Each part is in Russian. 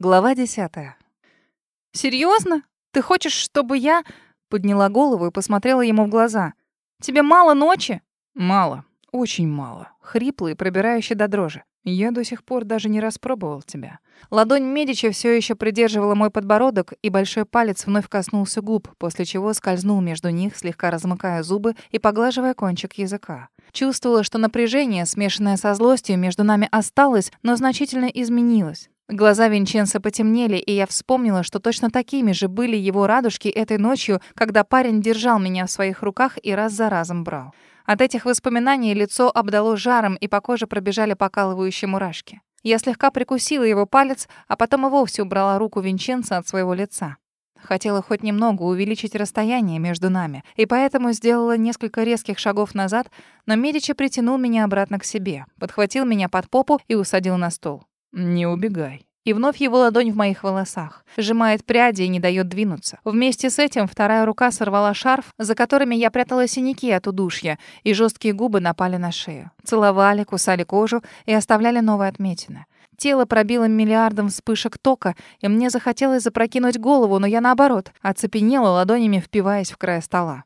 Глава десятая. «Серьезно? Ты хочешь, чтобы я...» Подняла голову и посмотрела ему в глаза. «Тебе мало ночи?» «Мало. Очень мало. Хриплый, пробирающий до дрожи. Я до сих пор даже не распробовал тебя». Ладонь Медича все еще придерживала мой подбородок, и большой палец вновь коснулся губ, после чего скользнул между них, слегка размыкая зубы и поглаживая кончик языка. Чувствовала, что напряжение, смешанное со злостью, между нами осталось, но значительно изменилось. Глаза Винченца потемнели, и я вспомнила, что точно такими же были его радужки этой ночью, когда парень держал меня в своих руках и раз за разом брал. От этих воспоминаний лицо обдало жаром, и по коже пробежали покалывающие мурашки. Я слегка прикусила его палец, а потом и вовсе убрала руку Винченца от своего лица. Хотела хоть немного увеличить расстояние между нами, и поэтому сделала несколько резких шагов назад, но Медичи притянул меня обратно к себе, подхватил меня под попу и усадил на стол. «Не убегай». И вновь его ладонь в моих волосах. Сжимает пряди и не дает двинуться. Вместе с этим вторая рука сорвала шарф, за которыми я прятала синяки от удушья, и жесткие губы напали на шею. Целовали, кусали кожу и оставляли новые отметины. Тело пробило миллиардом вспышек тока, и мне захотелось запрокинуть голову, но я, наоборот, оцепенела ладонями, впиваясь в край стола.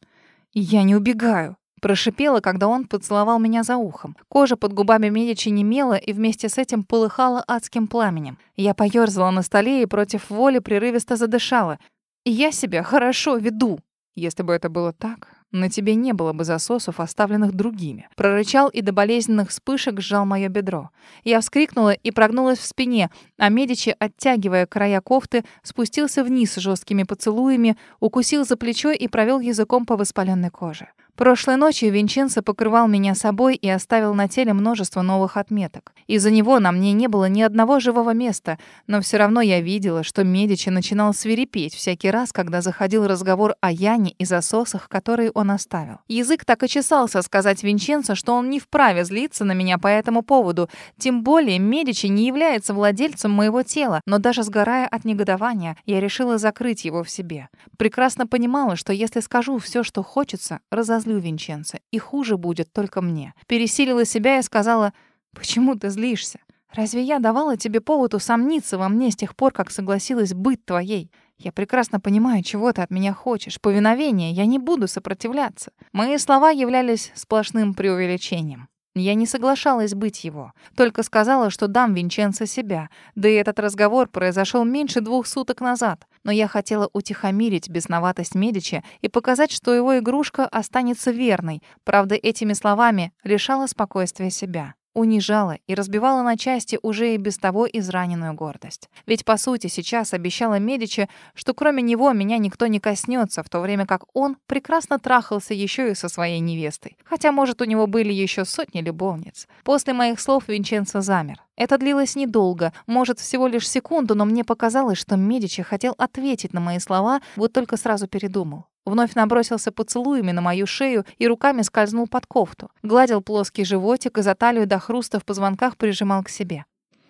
«Я не убегаю», Прошипела, когда он поцеловал меня за ухом. Кожа под губами Медичи немела и вместе с этим полыхала адским пламенем. Я поёрзала на столе и против воли прерывисто задышала. «Я себя хорошо веду». Если бы это было так, на тебе не было бы засосов, оставленных другими. Прорычал и до болезненных вспышек сжал мое бедро. Я вскрикнула и прогнулась в спине, а Медичи, оттягивая края кофты, спустился вниз жесткими поцелуями, укусил за плечо и провел языком по воспаленной коже. Прошлой ночью Винченцо покрывал меня собой и оставил на теле множество новых отметок. Из-за него на мне не было ни одного живого места, но все равно я видела, что Медичи начинал свирепеть всякий раз, когда заходил разговор о Яне и засосах, которые он оставил. Язык так и чесался сказать Винченцо, что он не вправе злиться на меня по этому поводу, тем более Медичи не является владельцем моего тела, но даже сгорая от негодования, я решила закрыть его в себе. Прекрасно понимала, что если скажу все, что хочется, разозлюсь разозлю Винченца, и хуже будет только мне. Пересилила себя и сказала, «Почему ты злишься? Разве я давала тебе повод усомниться во мне с тех пор, как согласилась быть твоей? Я прекрасно понимаю, чего ты от меня хочешь. Повиновение, я не буду сопротивляться». Мои слова являлись сплошным преувеличением. Я не соглашалась быть его, только сказала, что дам Винченцо себя. Да и этот разговор произошел меньше двух суток назад. Но я хотела утихомирить бесноватость Медичи и показать, что его игрушка останется верной. Правда, этими словами лишала спокойствия себя унижала и разбивала на части уже и без того израненную гордость. Ведь, по сути, сейчас обещала Медичи, что кроме него меня никто не коснется, в то время как он прекрасно трахался еще и со своей невестой. Хотя, может, у него были еще сотни любовниц. После моих слов Винченцо замер. Это длилось недолго, может, всего лишь секунду, но мне показалось, что Медичи хотел ответить на мои слова, вот только сразу передумал. Вновь набросился поцелуями на мою шею и руками скользнул под кофту. Гладил плоский животик и за талию до хруста в позвонках прижимал к себе.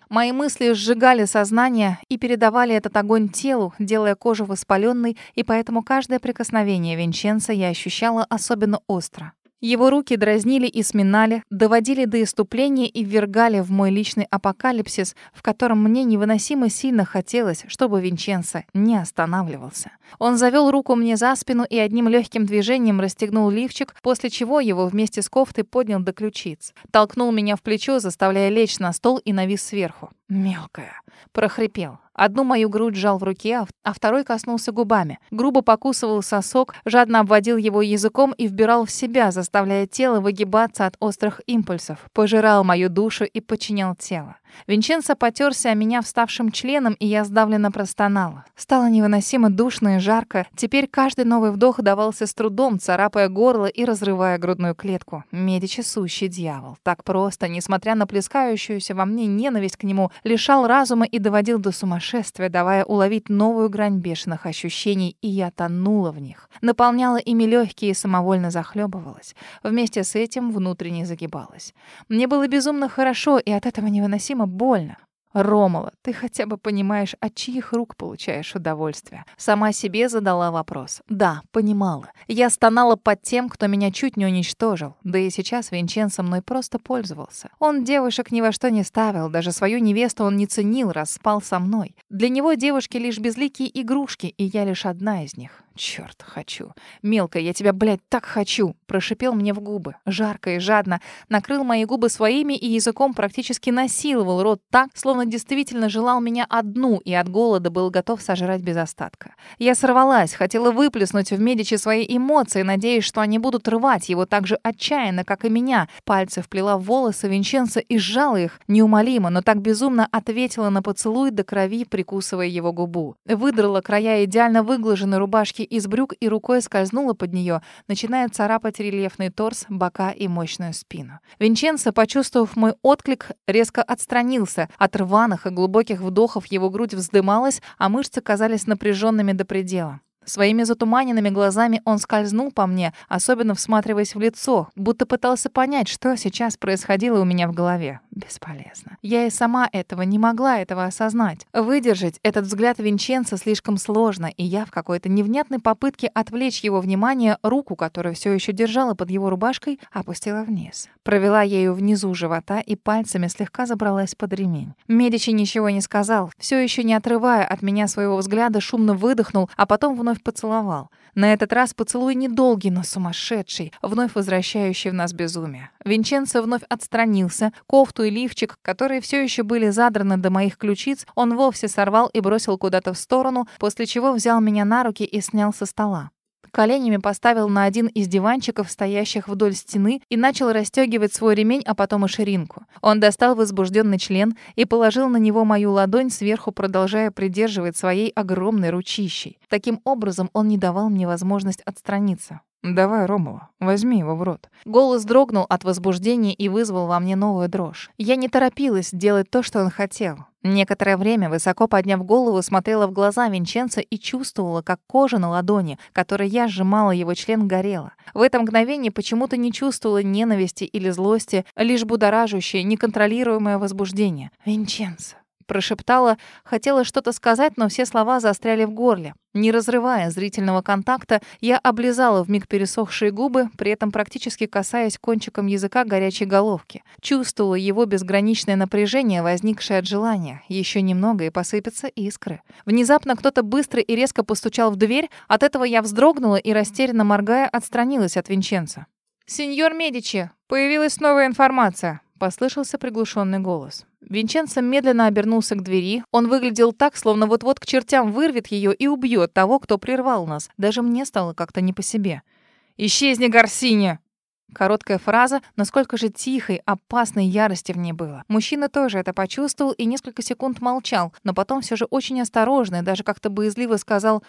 Мои мысли сжигали сознание и передавали этот огонь телу, делая кожу воспаленной, и поэтому каждое прикосновение Винченца я ощущала особенно остро. Его руки дразнили и сминали, доводили до иступления и ввергали в мой личный апокалипсис, в котором мне невыносимо сильно хотелось, чтобы Винченцо не останавливался. Он завел руку мне за спину и одним легким движением расстегнул лифчик, после чего его вместе с кофтой поднял до ключиц. Толкнул меня в плечо, заставляя лечь на стол и навис сверху. «Мелкая!» — прохрипел. Одну мою грудь сжал в руке, а, а второй коснулся губами. Грубо покусывал сосок, жадно обводил его языком и вбирал в себя, заставляя тело выгибаться от острых импульсов. Пожирал мою душу и подчинял тело. Винченцо потерся о меня вставшим членом, и я сдавленно простонала. Стало невыносимо душно и жарко. Теперь каждый новый вдох давался с трудом, царапая горло и разрывая грудную клетку. Медичи сущий дьявол. Так просто, несмотря на плескающуюся во мне ненависть к нему, лишал разума и доводил до сумасшествия, давая уловить новую грань бешеных ощущений, и я тонула в них. Наполняла ими легкие и самовольно захлебывалась. Вместе с этим внутренне загибалась. Мне было безумно хорошо, и от этого невыносимо больно. Ромала, ты хотя бы понимаешь, от чьих рук получаешь удовольствие? Сама себе задала вопрос. Да, понимала. Я стонала под тем, кто меня чуть не уничтожил. Да и сейчас Винчен со мной просто пользовался. Он девушек ни во что не ставил, даже свою невесту он не ценил, раз спал со мной. Для него девушки лишь безликие игрушки, и я лишь одна из них. Черт, хочу. Мелко, я тебя, блядь, так хочу. Прошипел мне в губы. Жарко и жадно. Накрыл мои губы своими и языком практически насиловал рот так, словно действительно желал меня одну и от голода был готов сожрать без остатка. Я сорвалась, хотела выплеснуть в Медичи свои эмоции, надеясь, что они будут рвать его так же отчаянно, как и меня. Пальцы вплела в волосы Винченца и сжала их, неумолимо, но так безумно ответила на поцелуй до крови, прикусывая его губу. Выдрала края идеально выглаженной рубашки из брюк и рукой скользнула под нее, начиная царапать рельефный торс, бока и мощную спину. Винченцо, почувствовав мой отклик, резко отстранился. От рваных и глубоких вдохов его грудь вздымалась, а мышцы казались напряженными до предела. Своими затуманенными глазами он скользнул по мне, особенно всматриваясь в лицо, будто пытался понять, что сейчас происходило у меня в голове. Бесполезно. Я и сама этого не могла этого осознать. Выдержать этот взгляд Винченца слишком сложно, и я в какой-то невнятной попытке отвлечь его внимание руку, которую все еще держала под его рубашкой, опустила вниз. Провела ею внизу живота и пальцами слегка забралась под ремень. Медичи ничего не сказал, все еще не отрывая от меня своего взгляда, шумно выдохнул, а потом вновь поцеловал. На этот раз поцелуй недолгий, но сумасшедший, вновь возвращающий в нас безумие. Винченцо вновь отстранился, кофту и лифчик, которые все еще были задраны до моих ключиц, он вовсе сорвал и бросил куда-то в сторону, после чего взял меня на руки и снял со стола коленями поставил на один из диванчиков, стоящих вдоль стены, и начал расстегивать свой ремень, а потом и ширинку. Он достал возбужденный член и положил на него мою ладонь сверху, продолжая придерживать своей огромной ручищей. Таким образом, он не давал мне возможность отстраниться. «Давай, Ромова, возьми его в рот». Голос дрогнул от возбуждения и вызвал во мне новую дрожь. Я не торопилась делать то, что он хотел. Некоторое время, высоко подняв голову, смотрела в глаза Винченца и чувствовала, как кожа на ладони, которой я сжимала его член, горела. В это мгновение почему-то не чувствовала ненависти или злости, лишь будоражащее, неконтролируемое возбуждение. «Винченцо, Прошептала, хотела что-то сказать, но все слова застряли в горле. Не разрывая зрительного контакта, я облизала вмиг пересохшие губы, при этом практически касаясь кончиком языка горячей головки. Чувствовала его безграничное напряжение, возникшее от желания. Еще немного и посыпятся искры. Внезапно кто-то быстро и резко постучал в дверь, от этого я вздрогнула и, растерянно моргая, отстранилась от Винченца. «Сеньор Медичи, появилась новая информация», — послышался приглушенный голос. Винченцо медленно обернулся к двери. Он выглядел так, словно вот-вот к чертям вырвет ее и убьет того, кто прервал нас. Даже мне стало как-то не по себе. «Исчезни, Гарсини!» Короткая фраза, насколько же тихой, опасной ярости в ней было. Мужчина тоже это почувствовал и несколько секунд молчал, но потом все же очень осторожно и даже как-то боязливо сказал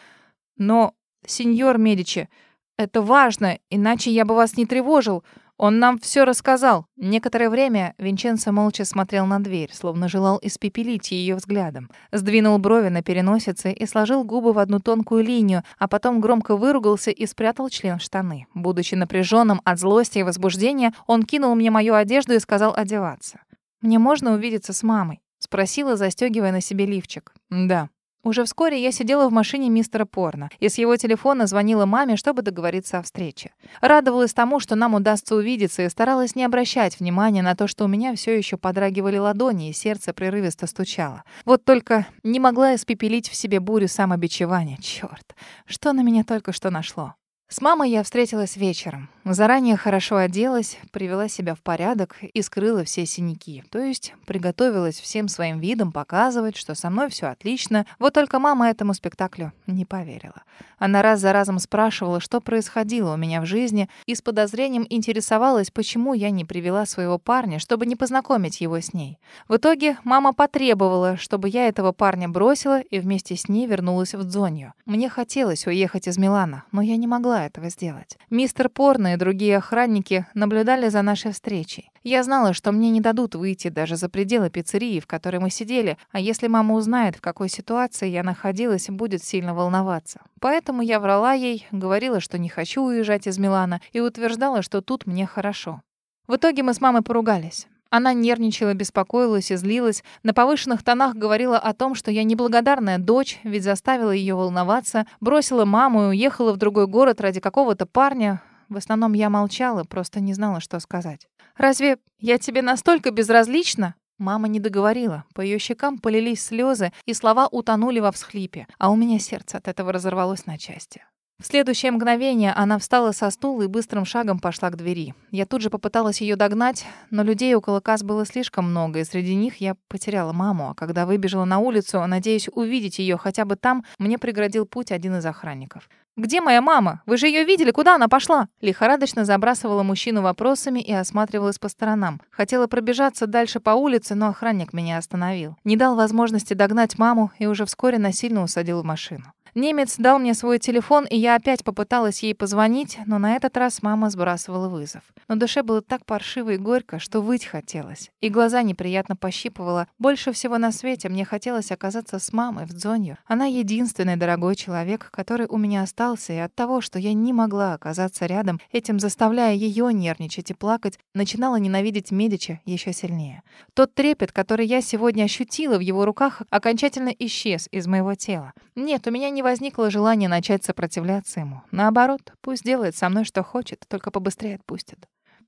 «Но, сеньор Медичи, это важно, иначе я бы вас не тревожил. Он нам все рассказал. Некоторое время Винченцо молча смотрел на дверь, словно желал испепелить ее взглядом. Сдвинул брови на переносице и сложил губы в одну тонкую линию, а потом громко выругался и спрятал член в штаны. Будучи напряженным от злости и возбуждения, он кинул мне мою одежду и сказал одеваться. «Мне можно увидеться с мамой?» — спросила, застегивая на себе лифчик. «Да», уже вскоре я сидела в машине мистера Порна и с его телефона звонила маме, чтобы договориться о встрече. Радовалась тому, что нам удастся увидеться, и старалась не обращать внимания на то, что у меня все еще подрагивали ладони, и сердце прерывисто стучало. Вот только не могла испепелить в себе бурю самобичевания. Черт, что на меня только что нашло. С мамой я встретилась вечером. Заранее хорошо оделась, привела себя в порядок и скрыла все синяки. То есть приготовилась всем своим видом показывать, что со мной все отлично. Вот только мама этому спектаклю не поверила. Она раз за разом спрашивала, что происходило у меня в жизни, и с подозрением интересовалась, почему я не привела своего парня, чтобы не познакомить его с ней. В итоге мама потребовала, чтобы я этого парня бросила и вместе с ней вернулась в Дзонью. Мне хотелось уехать из Милана, но я не могла этого сделать. Мистер Порно и другие охранники наблюдали за нашей встречей. Я знала, что мне не дадут выйти даже за пределы пиццерии, в которой мы сидели, а если мама узнает, в какой ситуации я находилась, будет сильно волноваться. Поэтому я врала ей, говорила, что не хочу уезжать из Милана и утверждала, что тут мне хорошо. В итоге мы с мамой поругались. Она нервничала, беспокоилась и злилась. На повышенных тонах говорила о том, что я неблагодарная дочь, ведь заставила ее волноваться, бросила маму и уехала в другой город ради какого-то парня. В основном я молчала, просто не знала, что сказать. «Разве я тебе настолько безразлична?» Мама не договорила. По ее щекам полились слезы, и слова утонули во всхлипе, а у меня сердце от этого разорвалось на части. В следующее мгновение она встала со стула и быстрым шагом пошла к двери. Я тут же попыталась ее догнать, но людей около касс было слишком много, и среди них я потеряла маму. А когда выбежала на улицу, надеясь увидеть ее хотя бы там, мне преградил путь один из охранников. «Где моя мама? Вы же ее видели? Куда она пошла?» Лихорадочно забрасывала мужчину вопросами и осматривалась по сторонам. Хотела пробежаться дальше по улице, но охранник меня остановил. Не дал возможности догнать маму и уже вскоре насильно усадил в машину. Немец дал мне свой телефон, и я опять попыталась ей позвонить, но на этот раз мама сбрасывала вызов. На душе было так паршиво и горько, что выть хотелось. И глаза неприятно пощипывала. Больше всего на свете мне хотелось оказаться с мамой в Дзонью. Она единственный дорогой человек, который у меня остался, и от того, что я не могла оказаться рядом, этим заставляя ее нервничать и плакать, начинала ненавидеть Медича еще сильнее. Тот трепет, который я сегодня ощутила в его руках, окончательно исчез из моего тела. Нет, у меня не возникло желания начать сопротивляться ему. Наоборот, пусть делает со мной что хочет, только побыстрее отпустит.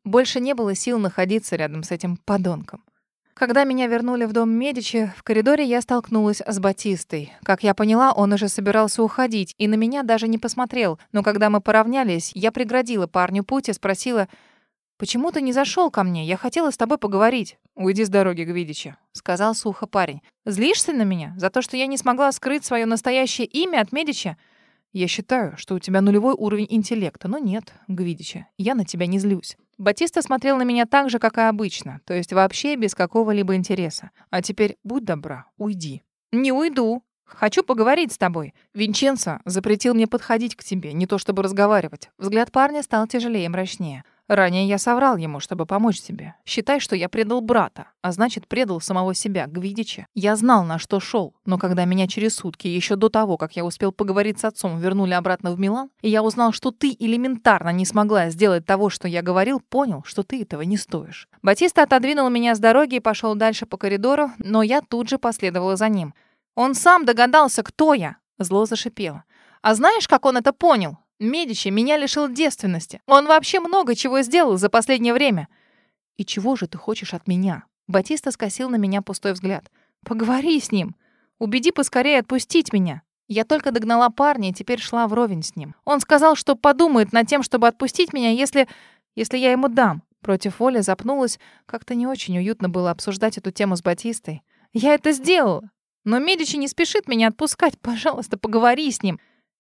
Больше не было сил находиться рядом с этим подонком. Когда меня вернули в дом Медичи, в коридоре я столкнулась с Батистой. Как я поняла, он уже собирался уходить и на меня даже не посмотрел. Но когда мы поравнялись, я преградила парню путь и спросила, «Почему ты не зашел ко мне? Я хотела с тобой поговорить». «Уйди с дороги, Гвидича», — сказал сухо парень. «Злишься на меня? За то, что я не смогла скрыть свое настоящее имя от Медича?» «Я считаю, что у тебя нулевой уровень интеллекта, но нет, Гвидича, я на тебя не злюсь». Батиста смотрел на меня так же, как и обычно, то есть вообще без какого-либо интереса. «А теперь будь добра, уйди». «Не уйду», «Хочу поговорить с тобой. Винченцо запретил мне подходить к тебе, не то чтобы разговаривать». Взгляд парня стал тяжелее и мрачнее. Ранее я соврал ему, чтобы помочь тебе. Считай, что я предал брата, а значит, предал самого себя, Гвидича. Я знал, на что шел, но когда меня через сутки, еще до того, как я успел поговорить с отцом, вернули обратно в Милан, и я узнал, что ты элементарно не смогла сделать того, что я говорил, понял, что ты этого не стоишь. Батиста отодвинул меня с дороги и пошел дальше по коридору, но я тут же последовала за ним. Он сам догадался, кто я, зло зашипело. А знаешь, как он это понял? Медичи меня лишил девственности. Он вообще много чего сделал за последнее время. И чего же ты хочешь от меня? Батиста скосил на меня пустой взгляд. Поговори с ним. Убеди поскорее отпустить меня. Я только догнала парня и теперь шла вровень с ним. Он сказал, что подумает над тем, чтобы отпустить меня, если... если я ему дам. Против воли запнулась. Как-то не очень уютно было обсуждать эту тему с Батистой. Я это сделала. Но Медичи не спешит меня отпускать. Пожалуйста, поговори с ним.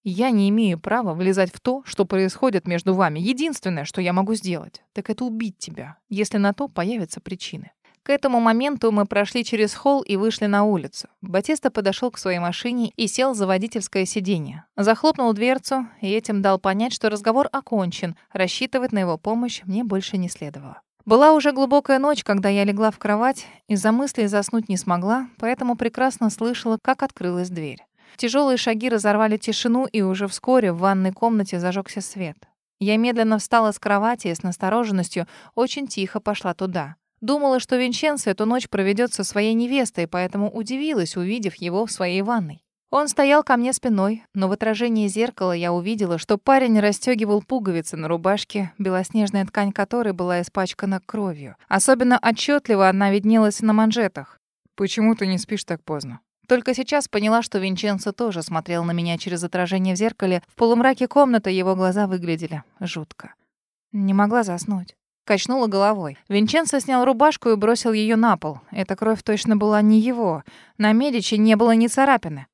Я не имею права влезать в то, что происходит между вами. Единственное, что я могу сделать, так это убить тебя, если на то появятся причины. К этому моменту мы прошли через холл и вышли на улицу. Батиста подошел к своей машине и сел за водительское сиденье. Захлопнул дверцу и этим дал понять, что разговор окончен. Рассчитывать на его помощь мне больше не следовало. Была уже глубокая ночь, когда я легла в кровать. Из-за мыслей заснуть не смогла, поэтому прекрасно слышала, как открылась дверь. Тяжелые шаги разорвали тишину, и уже вскоре в ванной комнате зажегся свет. Я медленно встала с кровати и с настороженностью очень тихо пошла туда. Думала, что Винченцо эту ночь проведет со своей невестой, поэтому удивилась, увидев его в своей ванной. Он стоял ко мне спиной, но в отражении зеркала я увидела, что парень расстегивал пуговицы на рубашке, белоснежная ткань которой была испачкана кровью. Особенно отчетливо она виднелась на манжетах. «Почему ты не спишь так поздно?» Только сейчас поняла, что Винченцо тоже смотрел на меня через отражение в зеркале. В полумраке комнаты его глаза выглядели жутко. Не могла заснуть. Качнула головой. Винченцо снял рубашку и бросил ее на пол. Эта кровь точно была не его. На Медичи не было ни царапины.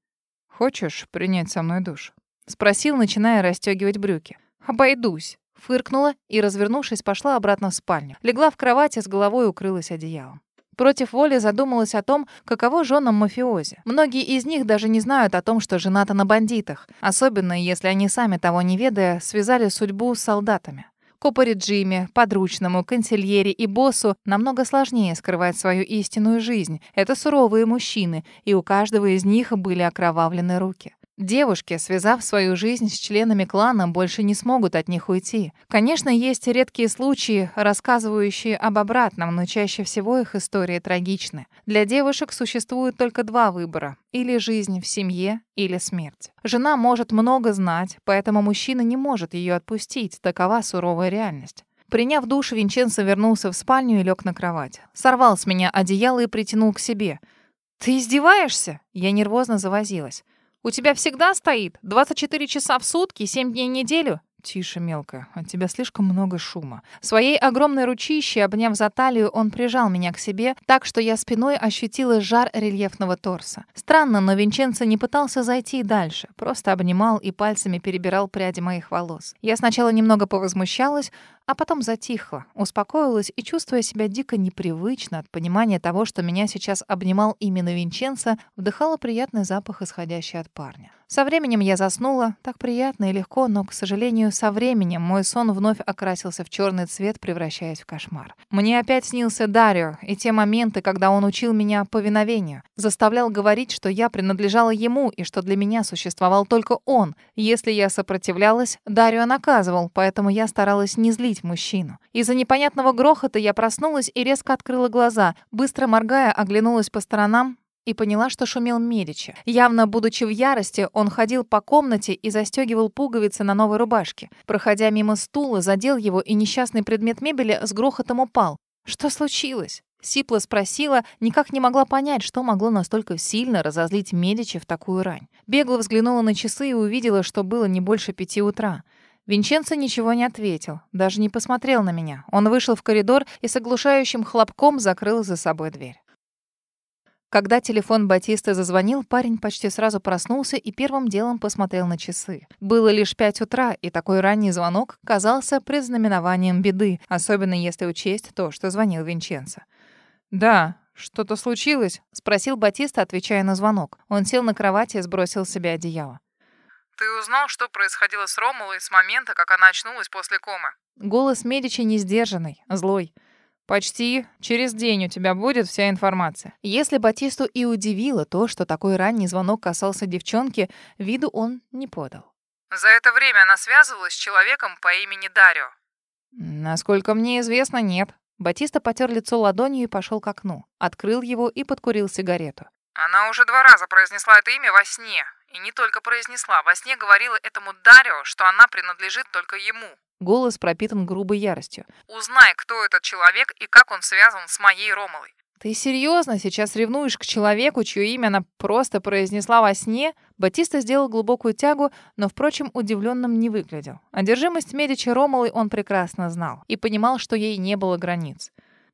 «Хочешь принять со мной душ?» Спросил, начиная расстегивать брюки. «Обойдусь». Фыркнула и, развернувшись, пошла обратно в спальню. Легла в кровати, с головой укрылась одеялом. Против воли задумалась о том, каково женам мафиози. Многие из них даже не знают о том, что женаты на бандитах, особенно если они сами того не ведая связали судьбу с солдатами. Копари Джимми, подручному, консильере и боссу намного сложнее скрывать свою истинную жизнь. Это суровые мужчины, и у каждого из них были окровавлены руки. Девушки, связав свою жизнь с членами клана, больше не смогут от них уйти. Конечно, есть редкие случаи, рассказывающие об обратном, но чаще всего их истории трагичны. Для девушек существует только два выбора. Или жизнь в семье, или смерть. Жена может много знать, поэтому мужчина не может ее отпустить. Такова суровая реальность. Приняв душ, Винченцо вернулся в спальню и лег на кровать. Сорвал с меня одеяло и притянул к себе. «Ты издеваешься?» Я нервозно завозилась. У тебя всегда стоит 24 часа в сутки, 7 дней в неделю? «Тише, мелкая, от тебя слишком много шума». Своей огромной ручищей, обняв за талию, он прижал меня к себе, так что я спиной ощутила жар рельефного торса. Странно, но Винченцо не пытался зайти дальше, просто обнимал и пальцами перебирал пряди моих волос. Я сначала немного повозмущалась, а потом затихла, успокоилась и, чувствуя себя дико непривычно от понимания того, что меня сейчас обнимал именно Винченцо, вдыхала приятный запах, исходящий от парня. Со временем я заснула, так приятно и легко, но, к сожалению, со временем мой сон вновь окрасился в черный цвет, превращаясь в кошмар. Мне опять снился Дарио и те моменты, когда он учил меня повиновению, заставлял говорить, что я принадлежала ему и что для меня существовал только он. Если я сопротивлялась, Дарио наказывал, поэтому я старалась не злить мужчину. Из-за непонятного грохота я проснулась и резко открыла глаза, быстро моргая, оглянулась по сторонам, и поняла, что шумел Медичи. Явно, будучи в ярости, он ходил по комнате и застегивал пуговицы на новой рубашке. Проходя мимо стула, задел его, и несчастный предмет мебели с грохотом упал. «Что случилось?» Сипла спросила, никак не могла понять, что могло настолько сильно разозлить Медичи в такую рань. Бегло взглянула на часы и увидела, что было не больше пяти утра. Винченцо ничего не ответил, даже не посмотрел на меня. Он вышел в коридор и с оглушающим хлопком закрыл за собой дверь. Когда телефон Батиста зазвонил, парень почти сразу проснулся и первым делом посмотрел на часы. Было лишь пять утра, и такой ранний звонок казался предзнаменованием беды, особенно если учесть то, что звонил Винченцо. «Да, что-то случилось?» — спросил Батиста, отвечая на звонок. Он сел на кровати и сбросил с себя одеяло. «Ты узнал, что происходило с Ромулой с момента, как она очнулась после комы?» Голос Медичи не сдержанный, злой. Почти через день у тебя будет вся информация. Если Батисту и удивило то, что такой ранний звонок касался девчонки, виду он не подал. За это время она связывалась с человеком по имени Дарио. Насколько мне известно, нет. Батиста потер лицо ладонью и пошел к окну. Открыл его и подкурил сигарету. Она уже два раза произнесла это имя во сне. И не только произнесла. Во сне говорила этому Дарио, что она принадлежит только ему. Голос пропитан грубой яростью. «Узнай, кто этот человек и как он связан с моей Ромалой». «Ты серьезно сейчас ревнуешь к человеку, чье имя она просто произнесла во сне?» Батиста сделал глубокую тягу, но, впрочем, удивленным не выглядел. Одержимость Медичи Ромалой он прекрасно знал и понимал, что ей не было границ.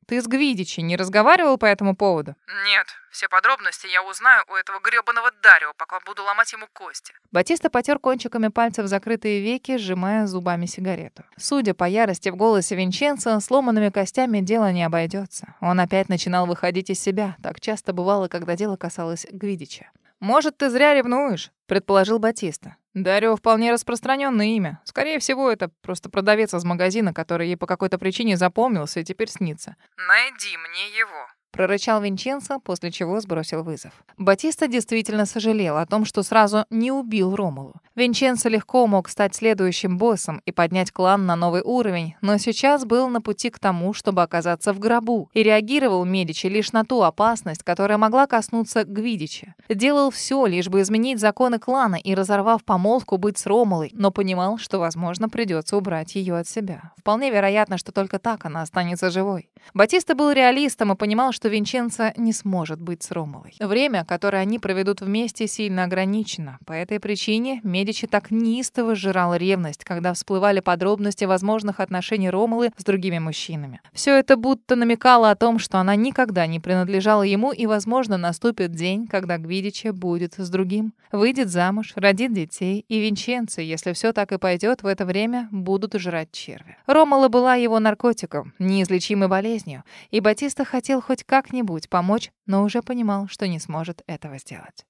Ты с Гвидичи не разговаривал по этому поводу? Нет, все подробности я узнаю у этого грёбаного Дарио, пока буду ломать ему кости. Батиста потер кончиками пальцев закрытые веки, сжимая зубами сигарету. Судя по ярости в голосе Винченцо, сломанными костями дело не обойдется. Он опять начинал выходить из себя. Так часто бывало, когда дело касалось Гвидича. «Может, ты зря ревнуешь?» — предположил Батиста. Дарио вполне распространенное имя. Скорее всего, это просто продавец из магазина, который ей по какой-то причине запомнился и теперь снится. Найди мне его прорычал Винченцо, после чего сбросил вызов. Батиста действительно сожалел о том, что сразу не убил Ромулу. Винченцо легко мог стать следующим боссом и поднять клан на новый уровень, но сейчас был на пути к тому, чтобы оказаться в гробу, и реагировал Медичи лишь на ту опасность, которая могла коснуться Гвидича. Делал все, лишь бы изменить законы клана и, разорвав помолвку, быть с Ромулой, но понимал, что, возможно, придется убрать ее от себя. Вполне вероятно, что только так она останется живой. Батиста был реалистом и понимал, что Винченцо не сможет быть с Ромулой. Время, которое они проведут вместе, сильно ограничено. По этой причине Медичи так неистово сжирал ревность, когда всплывали подробности возможных отношений Ромулы с другими мужчинами. Все это будто намекало о том, что она никогда не принадлежала ему, и, возможно, наступит день, когда Гвидичи будет с другим. Выйдет замуж, родит детей, и Винченцо, если все так и пойдет, в это время будут жрать черви. Ромула была его наркотиком, неизлечимой болезнью, и Батиста хотел хоть как-нибудь помочь, но уже понимал, что не сможет этого сделать.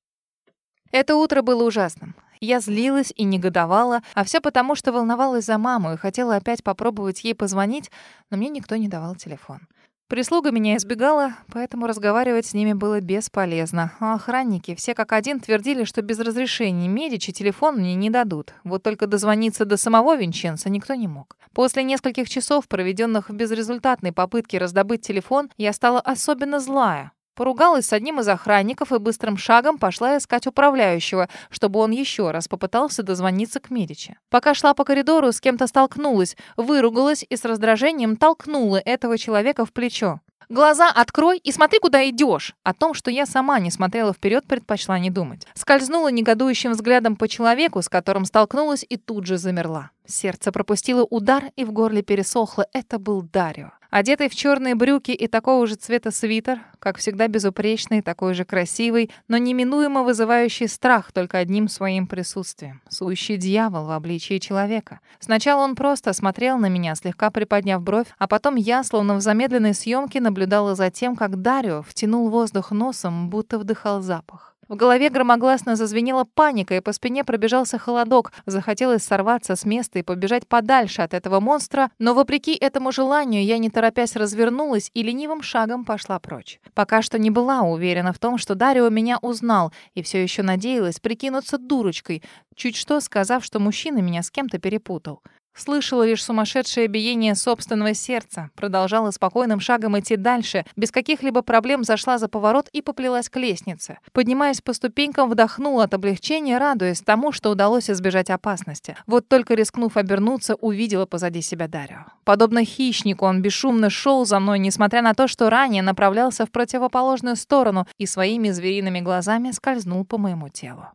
Это утро было ужасным. Я злилась и негодовала, а все потому, что волновалась за маму и хотела опять попробовать ей позвонить, но мне никто не давал телефон. Прислуга меня избегала, поэтому разговаривать с ними было бесполезно. А охранники все как один твердили, что без разрешения Медичи телефон мне не дадут. Вот только дозвониться до самого Винченца никто не мог. После нескольких часов, проведенных в безрезультатной попытке раздобыть телефон, я стала особенно злая. Поругалась с одним из охранников и быстрым шагом пошла искать управляющего, чтобы он еще раз попытался дозвониться к Медичи. Пока шла по коридору, с кем-то столкнулась, выругалась и с раздражением толкнула этого человека в плечо. Глаза открой и смотри, куда идешь. О том, что я сама не смотрела вперед, предпочла не думать. Скользнула негодующим взглядом по человеку, с которым столкнулась, и тут же замерла. Сердце пропустило удар, и в горле пересохло. Это был Дарио. Одетый в черные брюки и такого же цвета свитер, как всегда безупречный, такой же красивый, но неминуемо вызывающий страх только одним своим присутствием. Сущий дьявол в обличии человека. Сначала он просто смотрел на меня, слегка приподняв бровь, а потом я, словно в замедленной съемке, наблюдала за тем, как Дарио втянул воздух носом, будто вдыхал запах. В голове громогласно зазвенела паника, и по спине пробежался холодок. Захотелось сорваться с места и побежать подальше от этого монстра, но вопреки этому желанию я не торопясь развернулась и ленивым шагом пошла прочь. Пока что не была уверена в том, что Дарио меня узнал, и все еще надеялась прикинуться дурочкой, чуть что сказав, что мужчина меня с кем-то перепутал. Слышала лишь сумасшедшее биение собственного сердца, продолжала спокойным шагом идти дальше, без каких-либо проблем зашла за поворот и поплелась к лестнице. Поднимаясь по ступенькам, вдохнула от облегчения, радуясь тому, что удалось избежать опасности. Вот только рискнув обернуться, увидела позади себя Дарио. Подобно хищнику, он бесшумно шел за мной, несмотря на то, что ранее направлялся в противоположную сторону и своими звериными глазами скользнул по моему телу.